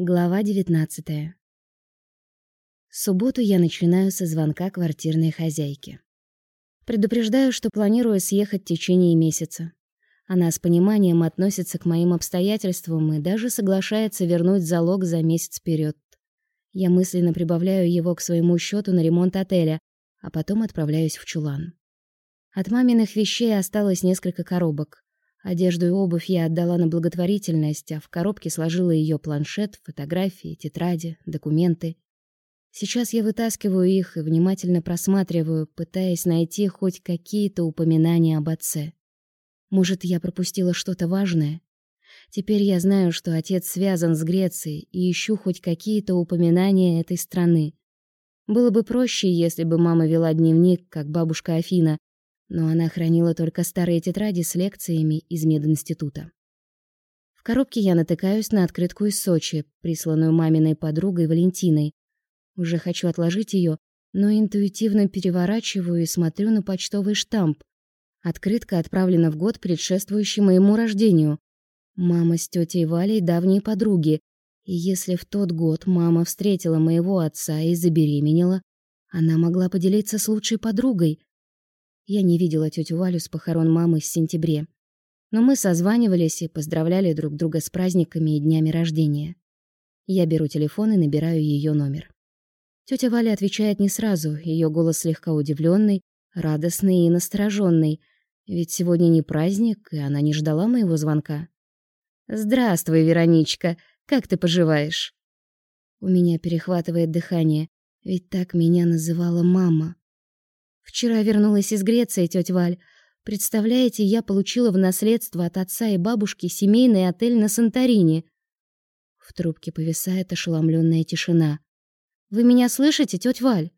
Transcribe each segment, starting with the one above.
Глава 19. Субботу я начинаю со звонка квартирной хозяйки. Предупреждаю, что планирую съехать в течение месяца. Она с пониманием относится к моим обстоятельствам и даже соглашается вернуть залог за месяц вперед. Я мысленно прибавляю его к своему счету на ремонт отеля, а потом отправляюсь в чулан. От маминых вещей осталось несколько коробок. Одежду и обувь я отдала на благотворительность, а в коробке сложила ее планшет, фотографии, тетради, документы. Сейчас я вытаскиваю их и внимательно просматриваю, пытаясь найти хоть какие-то упоминания об отце. Может, я пропустила что-то важное? Теперь я знаю, что отец связан с Грецией, и ищу хоть какие-то упоминания этой страны. Было бы проще, если бы мама вела дневник, как бабушка Афина, но она хранила только старые тетради с лекциями из мединститута. В коробке я натыкаюсь на открытку из Сочи, присланную маминой подругой Валентиной. Уже хочу отложить ее, но интуитивно переворачиваю и смотрю на почтовый штамп. Открытка отправлена в год, предшествующий моему рождению. Мама с тетей Валей давние подруги, и если в тот год мама встретила моего отца и забеременела, она могла поделиться с лучшей подругой. Я не видела тетю Валю с похорон мамы с сентября. Но мы созванивались и поздравляли друг друга с праздниками и днями рождения. Я беру телефон и набираю ее номер. Тетя Валя отвечает не сразу, ее голос слегка удивленный, радостный и настороженный, ведь сегодня не праздник, и она не ждала моего звонка. «Здравствуй, Вероничка, как ты поживаешь?» У меня перехватывает дыхание, ведь так меня называла мама. Вчера вернулась из Греции тетя Валь. Представляете, я получила в наследство от отца и бабушки семейный отель на Санторини. В трубке повисает ошеломленная тишина. Вы меня слышите, тетя Валь?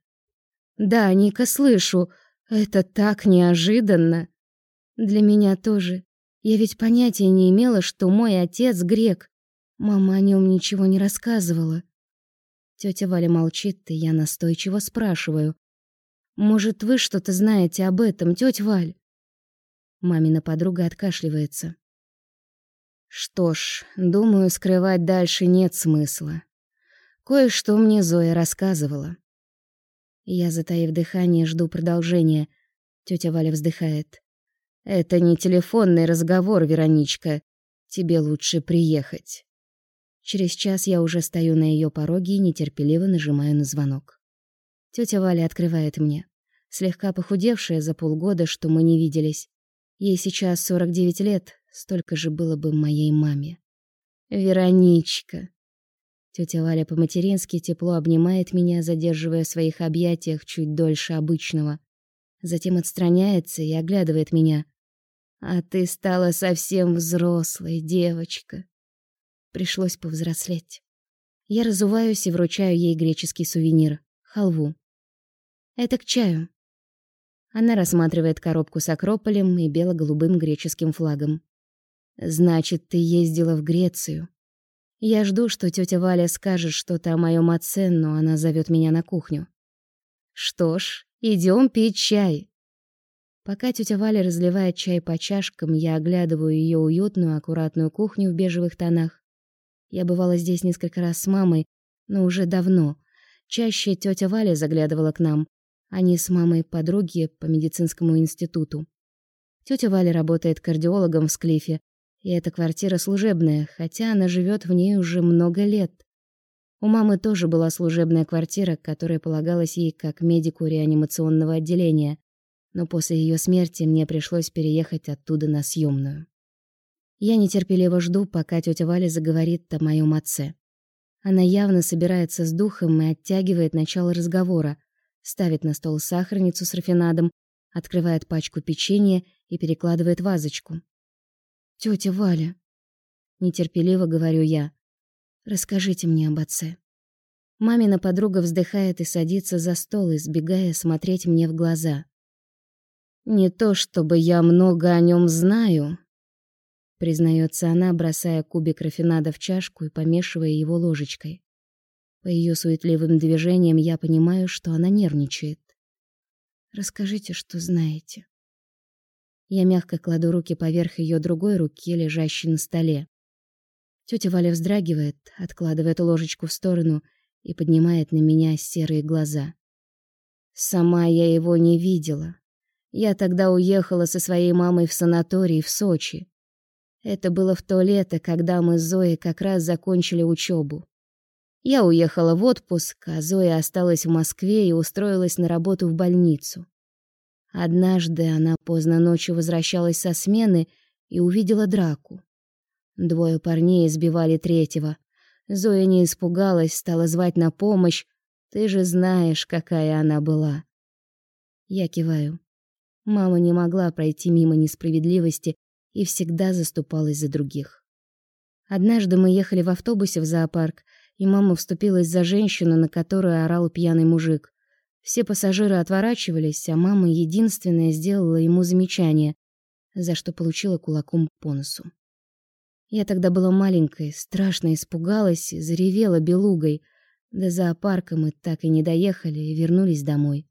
Да, Ника, слышу. Это так неожиданно. Для меня тоже. Я ведь понятия не имела, что мой отец грек. Мама о нем ничего не рассказывала. Тетя Валя молчит, и я настойчиво спрашиваю: может, вы что-то знаете об этом, тетя Валь? Мамина подруга откашливается. Что ж, думаю, скрывать дальше нет смысла. Кое-что мне Зоя рассказывала. Я, затаив дыхание, жду продолжения. Тетя Валя вздыхает. Это не телефонный разговор, Вероничка. Тебе лучше приехать. Через час я уже стою на ее пороге и нетерпеливо нажимаю на звонок. Тетя Валя открывает мне слегка похудевшая за полгода, что мы не виделись. Ей сейчас 49 лет, столько же было бы моей маме. Вероничка. Тетя Валя по-матерински тепло обнимает меня, задерживая в своих объятиях чуть дольше обычного. Затем отстраняется и оглядывает меня. А ты стала совсем взрослой, девочка. Пришлось повзрослеть. Я разуваюсь и вручаю ей греческий сувенир халву. Это к чаю. Она рассматривает коробку с акрополем и бело-голубым греческим флагом. Значит, ты ездила в Грецию. Я жду, что тетя Валя скажет что-то о моем отце, но она зовет меня на кухню. Что ж, идем пить чай. Пока тетя Валя разливает чай по чашкам, я оглядываю ее уютную, аккуратную кухню в бежевых тонах. Я бывала здесь несколько раз с мамой, но уже давно. Чаще тетя Валя заглядывала к нам, они с мамой подруги по медицинскому институту. Тетя Валя работает кардиологом в Склифе, и эта квартира служебная, хотя она живет в ней уже много лет. У мамы тоже была служебная квартира, которая полагалась ей как медику реанимационного отделения, но после ее смерти мне пришлось переехать оттуда на съемную. Я нетерпеливо жду, пока тетя Валя заговорит о моем отце. Она явно собирается с духом и оттягивает начало разговора, ставит на стол сахарницу с рафинадом, открывает пачку печенья и перекладывает вазочку. «Тётя Валя», — нетерпеливо говорю я, — «расскажите мне об отце». Мамина подруга вздыхает и садится за стол, избегая смотреть мне в глаза. «Не то чтобы я много о нем знаю», — признается она, бросая кубик рафинада в чашку и помешивая его ложечкой. По ее суетливым движениям я понимаю, что она нервничает. Расскажите, что знаете. Я мягко кладу руки поверх ее другой руки, лежащей на столе. Тетя Валя вздрагивает, откладывает ложечку в сторону и поднимает на меня серые глаза. Сама я его не видела. Я тогда уехала со своей мамой в санаторий в Сочи. Это было в то лето, когда мы с Зоей как раз закончили учебу. Я уехала в отпуск, а Зоя осталась в Москве и устроилась на работу в больницу. Однажды она поздно ночью возвращалась со смены и увидела драку. Двое парней избивали третьего. Зоя не испугалась, стала звать на помощь. Ты же знаешь, какая она была. Я киваю. Мама не могла пройти мимо несправедливости и всегда заступалась за других. Однажды мы ехали в автобусе в зоопарк, и мама вступилась за женщину, на которую орал пьяный мужик. Все пассажиры отворачивались, а мама единственная сделала ему замечание, за что получила кулаком по носу. Я тогда была маленькой, страшно испугалась заревела белугой. До зоопарка мы так и не доехали и вернулись домой.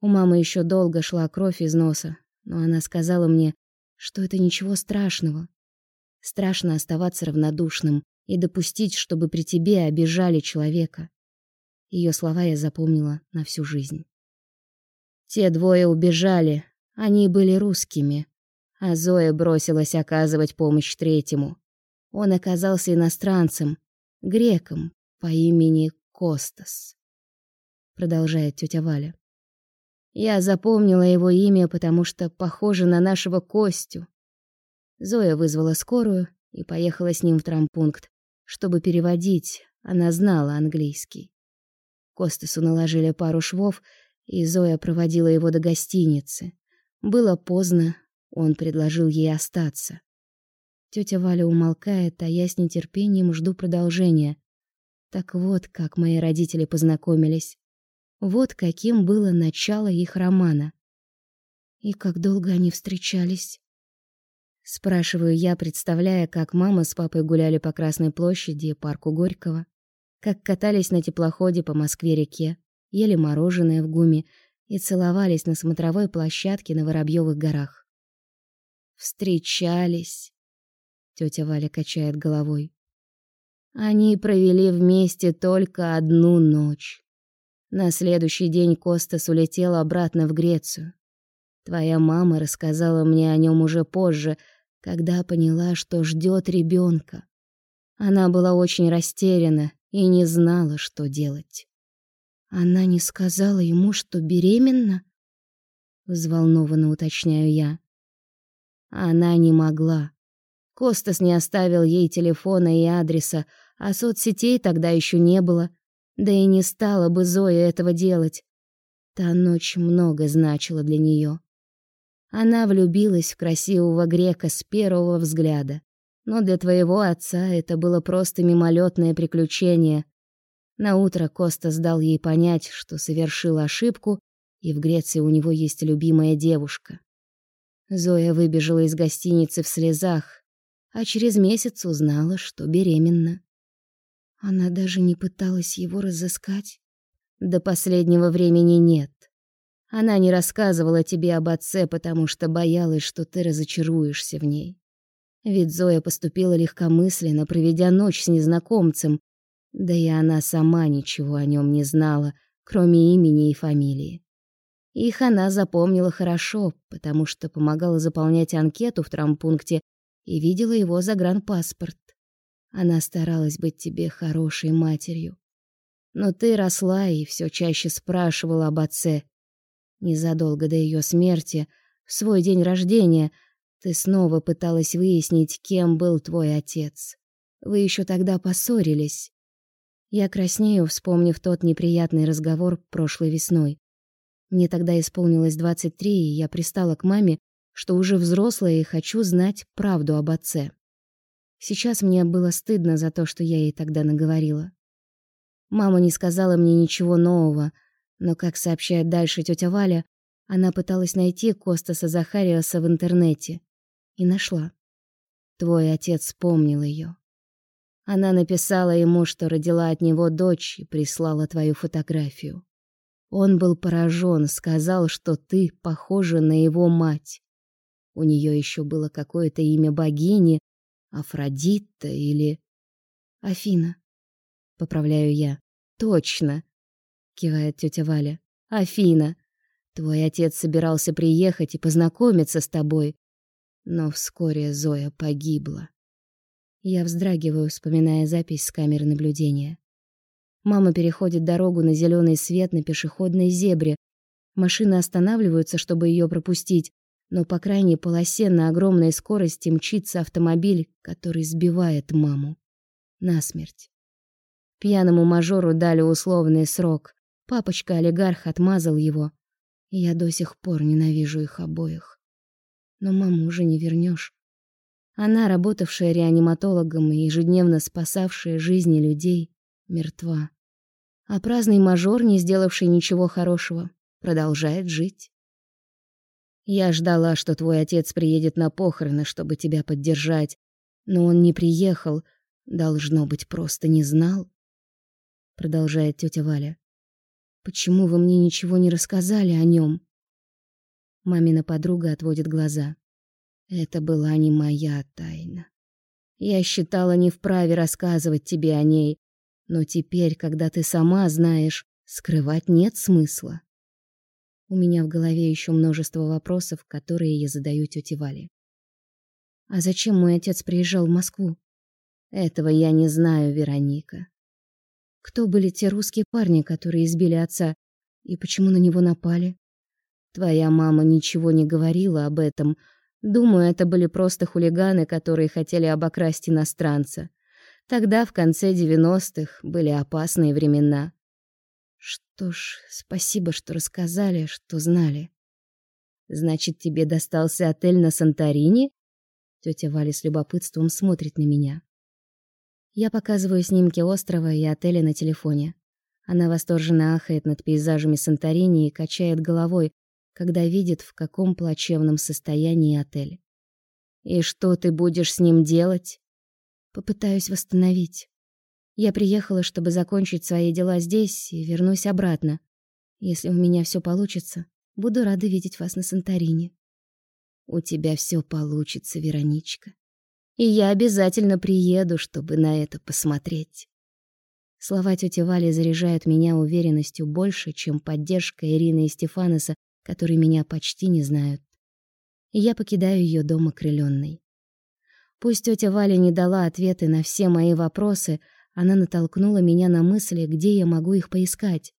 У мамы еще долго шла кровь из носа, но она сказала мне, что это ничего страшного. Страшно оставаться равнодушным и допустить, чтобы при тебе обижали человека. Ее слова я запомнила на всю жизнь. Те двое убежали, они были русскими, а Зоя бросилась оказывать помощь третьему. Он оказался иностранцем, греком по имени Костас. Продолжает тетя Валя. Я запомнила его имя, потому что похоже на нашего Костю. Зоя вызвала скорую и поехала с ним в травмпункт, чтобы переводить, она знала английский. Костасу наложили пару швов, и Зоя проводила его до гостиницы. Было поздно, он предложил ей остаться. Тетя Валя умолкает, а я с нетерпением жду продолжения. Так вот, как мои родители познакомились. Вот каким было начало их романа. И как долго они встречались? Спрашиваю я, представляя, как мама с папой гуляли по Красной площади и парку Горького, как катались на теплоходе по Москве-реке, ели мороженое в гуме и целовались на смотровой площадке на Воробьёвых горах. Встречались. Тетя Валя качает головой. Они провели вместе только одну ночь. На следующий день Костас улетел обратно в Грецию. Твоя мама рассказала мне о нем уже позже, когда поняла, что ждет ребенка. Она была очень растеряна и не знала, что делать. Она не сказала ему, что беременна? Взволнованно уточняю я. Она не могла. Костас не оставил ей телефона и адреса, а соцсетей тогда еще не было. Да и не стала бы Зоя этого делать. Та ночь много значила для нее. Она влюбилась в красивого грека с первого взгляда. Но для твоего отца это было просто мимолетное приключение. На утро Костас дал ей понять, что совершил ошибку, и в Греции у него есть любимая девушка. Зоя выбежала из гостиницы в слезах, а через месяц узнала, что беременна. Она даже не пыталась его разыскать. До последнего времени нет. Она не рассказывала тебе об отце, потому что боялась, что ты разочаруешься в ней. Ведь Зоя поступила легкомысленно, проведя ночь с незнакомцем, да и она сама ничего о нем не знала, кроме имени и фамилии. Их она запомнила хорошо, потому что помогала заполнять анкету в травмпункте и видела его загранпаспорт. Она старалась быть тебе хорошей матерью. Но ты росла и все чаще спрашивала об отце. Незадолго до ее смерти, в свой день рождения, ты снова пыталась выяснить, кем был твой отец. Вы еще тогда поссорились. Я краснею, вспомнив тот неприятный разговор прошлой весной. Мне тогда исполнилось 23, и я пристала к маме, что уже взрослая и хочу знать правду об отце. Сейчас мне было стыдно за то, что я ей тогда наговорила. Мама не сказала мне ничего нового, но, как сообщает дальше тетя Валя, она пыталась найти Костаса Захариаса в интернете и нашла. Твой отец вспомнил ее. Она написала ему, что родила от него дочь и прислала твою фотографию. Он был поражен, сказал, что ты похожа на его мать. У нее еще было какое-то имя богини, Афродита или Афина. Поправляю я. Точно, кивает тетя Валя. Афина. Твой отец собирался приехать и познакомиться с тобой, но вскоре Зоя погибла. Я вздрагиваю, вспоминая запись с камеры наблюдения. Мама переходит дорогу на зеленый свет на пешеходной зебре. Машины останавливаются, чтобы ее пропустить, но по крайней полосе на огромной скорости мчится автомобиль, который сбивает маму. Насмерть. Пьяному мажору дали условный срок. Папочка-олигарх отмазал его. Я до сих пор ненавижу их обоих. Но маму уже не вернешь. Она, работавшая реаниматологом и ежедневно спасавшая жизни людей, мертва. А праздный мажор, не сделавший ничего хорошего, продолжает жить. Я ждала, что твой отец приедет на похороны, чтобы тебя поддержать, но он не приехал, должно быть, просто не знал. Продолжает тетя Валя. Почему вы мне ничего не рассказали о нем? Мамина подруга отводит глаза. Это была не моя тайна. Я считала не вправе рассказывать тебе о ней, но теперь, когда ты сама знаешь, скрывать нет смысла. У меня в голове еще множество вопросов, которые я задаю тете Вале. А зачем мой отец приезжал в Москву? Этого я не знаю, Вероника. Кто были те русские парни, которые избили отца, и почему на него напали? Твоя мама ничего не говорила об этом, Думаю, это были просто хулиганы, которые хотели обокрасть иностранца. Тогда, в конце 90-х, были опасные времена. Что ж, спасибо, что рассказали, что знали. Значит, тебе достался отель на Санторини? Тетя Валя с любопытством смотрит на меня. Я показываю снимки острова и отеля на телефоне. Она восторженно ахает над пейзажами Санторини и качает головой, когда видит, в каком плачевном состоянии отель. «И что ты будешь с ним делать?» «Попытаюсь восстановить. Я приехала, чтобы закончить свои дела здесь и вернусь обратно. Если у меня все получится, буду рада видеть вас на Санторини». «У тебя все получится, Вероничка. И я обязательно приеду, чтобы на это посмотреть». Слова тети Вали заряжают меня уверенностью больше, чем поддержка Ирины и Стефаноса которые меня почти не знают. Я покидаю ее дом окрылённой. Пусть тетя Валя не дала ответы на все мои вопросы, она натолкнула меня на мысли, где я могу их поискать.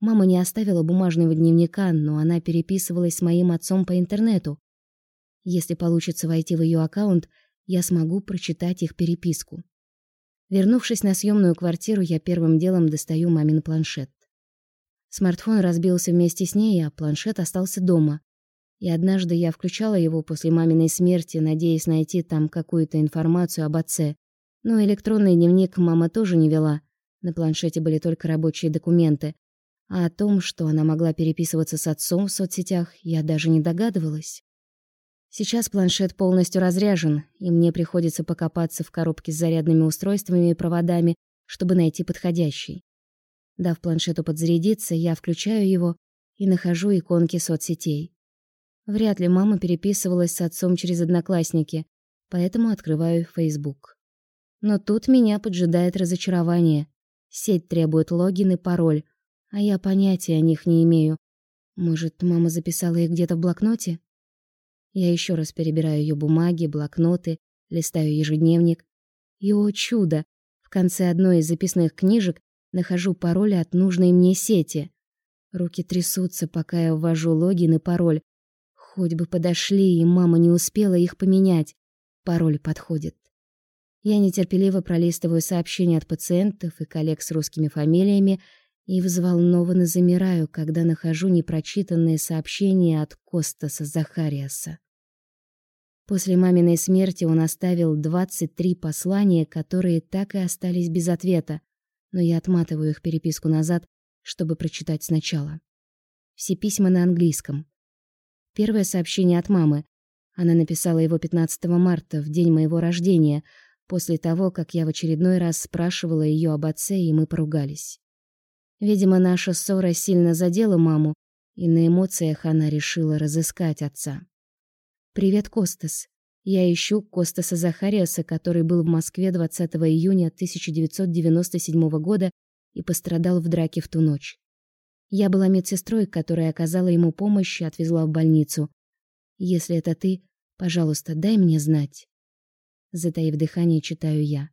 Мама не оставила бумажного дневника, но она переписывалась с моим отцом по интернету. Если получится войти в ее аккаунт, я смогу прочитать их переписку. Вернувшись на съемную квартиру, я первым делом достаю мамин планшет. Смартфон разбился вместе с ней, а планшет остался дома. И однажды я включала его после маминой смерти, надеясь найти там какую-то информацию об отце. Но электронный дневник мама тоже не вела. На планшете были только рабочие документы. А о том, что она могла переписываться с отцом в соцсетях, я даже не догадывалась. Сейчас планшет полностью разряжен, и мне приходится покопаться в коробке с зарядными устройствами и проводами, чтобы найти подходящий. Дав планшету подзарядиться, я включаю его и нахожу иконки соцсетей. Вряд ли мама переписывалась с отцом через одноклассники, поэтому открываю Facebook. Но тут меня поджидает разочарование. Сеть требует логин и пароль, а я понятия о них не имею. Может, мама записала их где-то в блокноте? Я еще раз перебираю ее бумаги, блокноты, листаю ежедневник. И, о чудо, в конце одной из записных книжек Нахожу пароль от нужной мне сети. Руки трясутся, пока я ввожу логин и пароль. Хоть бы подошли, и мама не успела их поменять. Пароль подходит. Я нетерпеливо пролистываю сообщения от пациентов и коллег с русскими фамилиями и взволнованно замираю, когда нахожу непрочитанные сообщения от Костаса Захариаса. После маминой смерти он оставил 23 послания, которые так и остались без ответа но я отматываю их переписку назад, чтобы прочитать сначала. Все письма на английском. Первое сообщение от мамы. Она написала его 15 марта, в день моего рождения, после того, как я в очередной раз спрашивала ее об отце, и мы поругались. Видимо, наша ссора сильно задела маму, и на эмоциях она решила разыскать отца. «Привет, Костас. Я ищу Костаса Захариаса, который был в Москве 20 июня 1997 года и пострадал в драке в ту ночь. Я была медсестрой, которая оказала ему помощь и отвезла в больницу. Если это ты, пожалуйста, дай мне знать. Затаив дыхание, читаю я.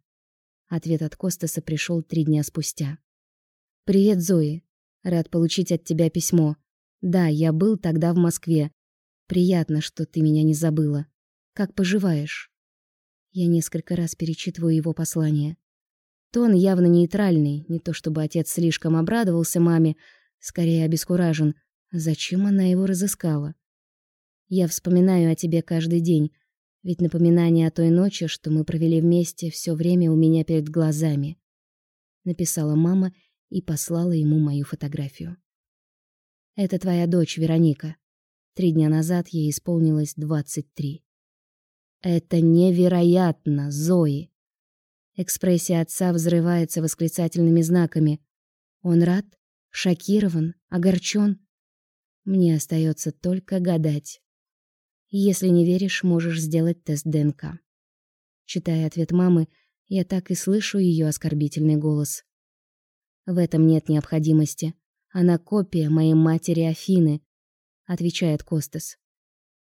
Ответ от Костаса пришел три дня спустя. Привет, Зои. Рад получить от тебя письмо. Да, я был тогда в Москве. Приятно, что ты меня не забыла. Как поживаешь? Я несколько раз перечитываю его послание. Тон явно нейтральный, не то чтобы отец слишком обрадовался маме, скорее обескуражен. Зачем она его разыскала? Я вспоминаю о тебе каждый день, ведь напоминание о той ночи, что мы провели вместе, все время у меня перед глазами. Написала мама и послала ему мою фотографию. Это твоя дочь Вероника. Три дня назад ей исполнилось двадцать три. Это невероятно, Зои. Экспрессия отца взрывается восклицательными знаками. Он рад, шокирован, огорчен. Мне остается только гадать. Если не веришь, можешь сделать тест ДНК. Читая ответ мамы, я так и слышу ее оскорбительный голос. В этом нет необходимости. Она копия моей матери Афины, отвечает Костас.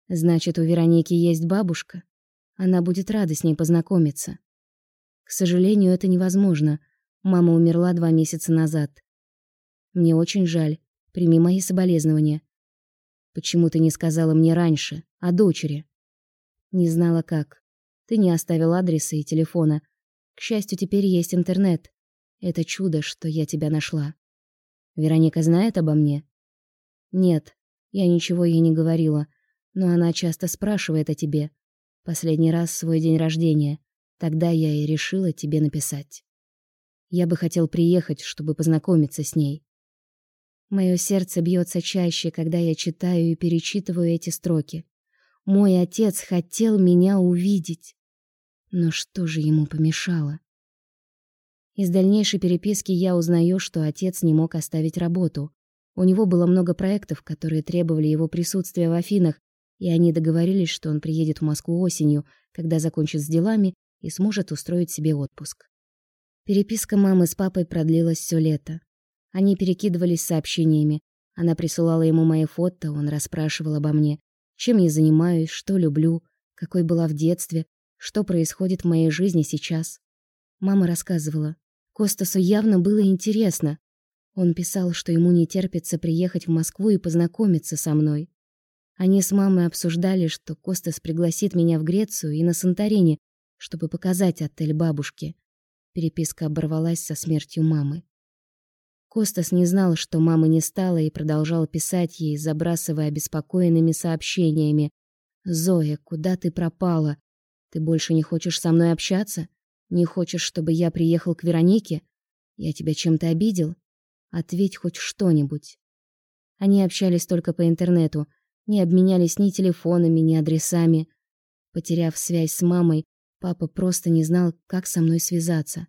Значит, у Вероники есть бабушка. Она будет рада с ней познакомиться. К сожалению, это невозможно. Мама умерла два месяца назад. Мне очень жаль. Прими мои соболезнования. Почему ты не сказала мне раньше о дочери? Не знала как. Ты не оставил адреса и телефона. К счастью, теперь есть интернет. Это чудо, что я тебя нашла. Вероника знает обо мне? Нет, я ничего ей не говорила, но она часто спрашивает о тебе. Последний раз свой день рождения. Тогда я и решила тебе написать. Я бы хотел приехать, чтобы познакомиться с ней. Моё сердце бьется чаще, когда я читаю и перечитываю эти строки. Мой отец хотел меня увидеть. Но что же ему помешало? Из дальнейшей переписки я узнаю, что отец не мог оставить работу. У него было много проектов, которые требовали его присутствия в Афинах, и они договорились, что он приедет в Москву осенью, когда закончит с делами и сможет устроить себе отпуск. Переписка мамы с папой продлилась все лето. Они перекидывались сообщениями. Она присылала ему мои фото, он расспрашивал обо мне, чем я занимаюсь, что люблю, какой была в детстве, что происходит в моей жизни сейчас. Мама рассказывала. Костасу явно было интересно. Он писал, что ему не терпится приехать в Москву и познакомиться со мной. Они с мамой обсуждали, что Костас пригласит меня в Грецию и на Санторини, чтобы показать отель бабушки. Переписка оборвалась со смертью мамы. Костас не знал, что мамы не стало, и продолжал писать ей, забрасывая обеспокоенными сообщениями. «Зоя, куда ты пропала? Ты больше не хочешь со мной общаться? Не хочешь, чтобы я приехал к Веронике? Я тебя чем-то обидел? Ответь хоть что-нибудь». Они общались только по интернету, не обменялись ни телефонами, ни адресами. Потеряв связь с мамой, Папа просто не знал, как со мной связаться.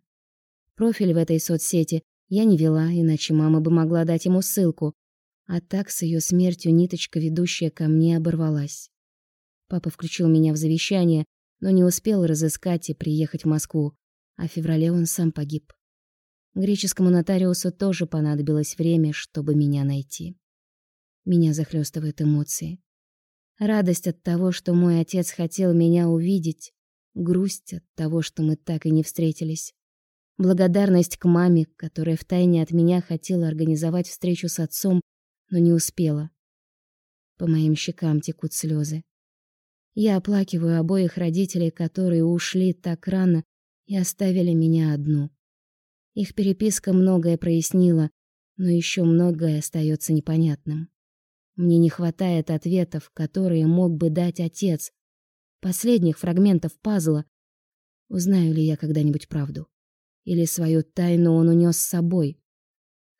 Профиль в этой соцсети я не вела, иначе мама бы могла дать ему ссылку. А так с ее смертью ниточка, ведущая ко мне, оборвалась. Папа включил меня в завещание, но не успел разыскать и приехать в Москву, а в феврале он сам погиб. Греческому нотариусу тоже понадобилось время, чтобы меня найти. Меня захлестывают эмоции. Радость от того, что мой отец хотел меня увидеть, грусть от того, что мы так и не встретились, благодарность к маме, которая втайне от меня хотела организовать встречу с отцом, но не успела. По моим щекам текут слезы. Я оплакиваю обоих родителей, которые ушли так рано и оставили меня одну. Их переписка многое прояснила, но еще многое остается непонятным. Мне не хватает ответов, которые мог бы дать отец, последних фрагментов пазла. Узнаю ли я когда-нибудь правду? Или свою тайну он унес с собой?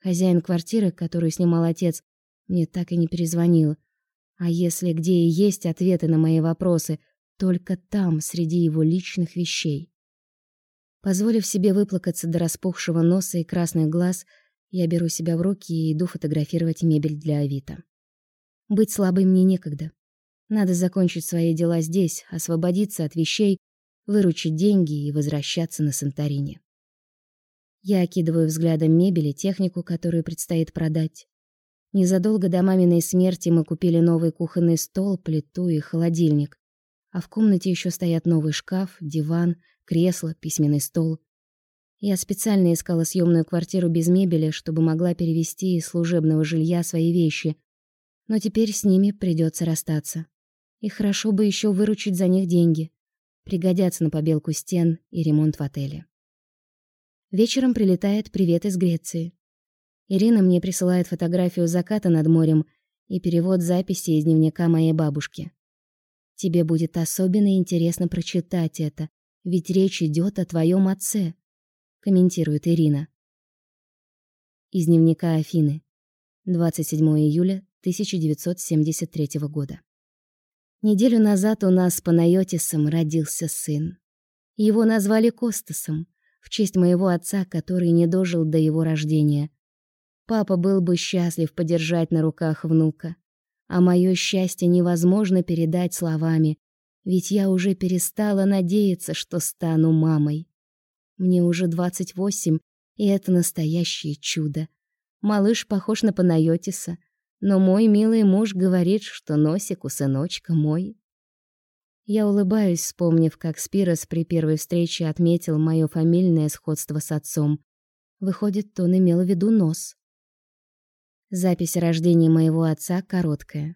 Хозяин квартиры, которую снимал отец, мне так и не перезвонил. А если где и есть ответы на мои вопросы, только там, среди его личных вещей. Позволив себе выплакаться до распухшего носа и красных глаз, я беру себя в руки и иду фотографировать мебель для Авито. Быть слабой мне некогда. Надо закончить свои дела здесь, освободиться от вещей, выручить деньги и возвращаться на Санторини. Я окидываю взглядом мебель и технику, которую предстоит продать. Незадолго до маминой смерти мы купили новый кухонный стол, плиту и холодильник. А в комнате еще стоят новый шкаф, диван, кресло, письменный стол. Я специально искала съемную квартиру без мебели, чтобы могла перевести из служебного жилья свои вещи. Но теперь с ними придется расстаться. И хорошо бы еще выручить за них деньги. Пригодятся на побелку стен и ремонт в отеле. Вечером прилетает привет из Греции. Ирина мне присылает фотографию заката над морем и перевод записи из дневника моей бабушки. Тебе будет особенно интересно прочитать это, ведь речь идет о твоем отце, комментирует Ирина. Из дневника Афины. 27 июля 1973 года. Неделю назад у нас с Панайотисом родился сын. Его назвали Костасом в честь моего отца, который не дожил до его рождения. Папа был бы счастлив подержать на руках внука. А мое счастье невозможно передать словами, ведь я уже перестала надеяться, что стану мамой. Мне уже 28, и это настоящее чудо. Малыш похож на Панайотиса, но мой милый муж говорит, что носик у сыночка мой. Я улыбаюсь, вспомнив, как Спирос при первой встрече отметил моё фамильное сходство с отцом. Выходит, он имел в виду нос. Запись о рождении моего отца короткая.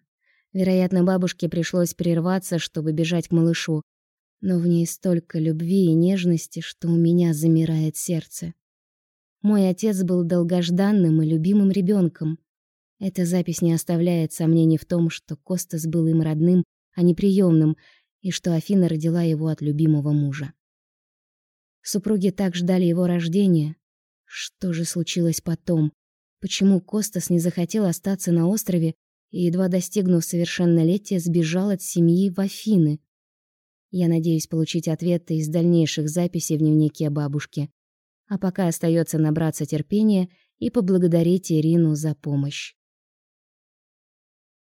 Вероятно, бабушке пришлось прерваться, чтобы бежать к малышу. Но в ней столько любви и нежности, что у меня замирает сердце. Мой отец был долгожданным и любимым ребенком. Эта запись не оставляет сомнений в том, что Костас был им родным, а не приемным, и что Афина родила его от любимого мужа. Супруги так ждали его рождения. Что же случилось потом? Почему Костас не захотел остаться на острове и, едва достигнув совершеннолетия, сбежал от семьи в Афины? Я надеюсь получить ответы из дальнейших записей в дневнике бабушки. А пока остается набраться терпения и поблагодарить Ирину за помощь.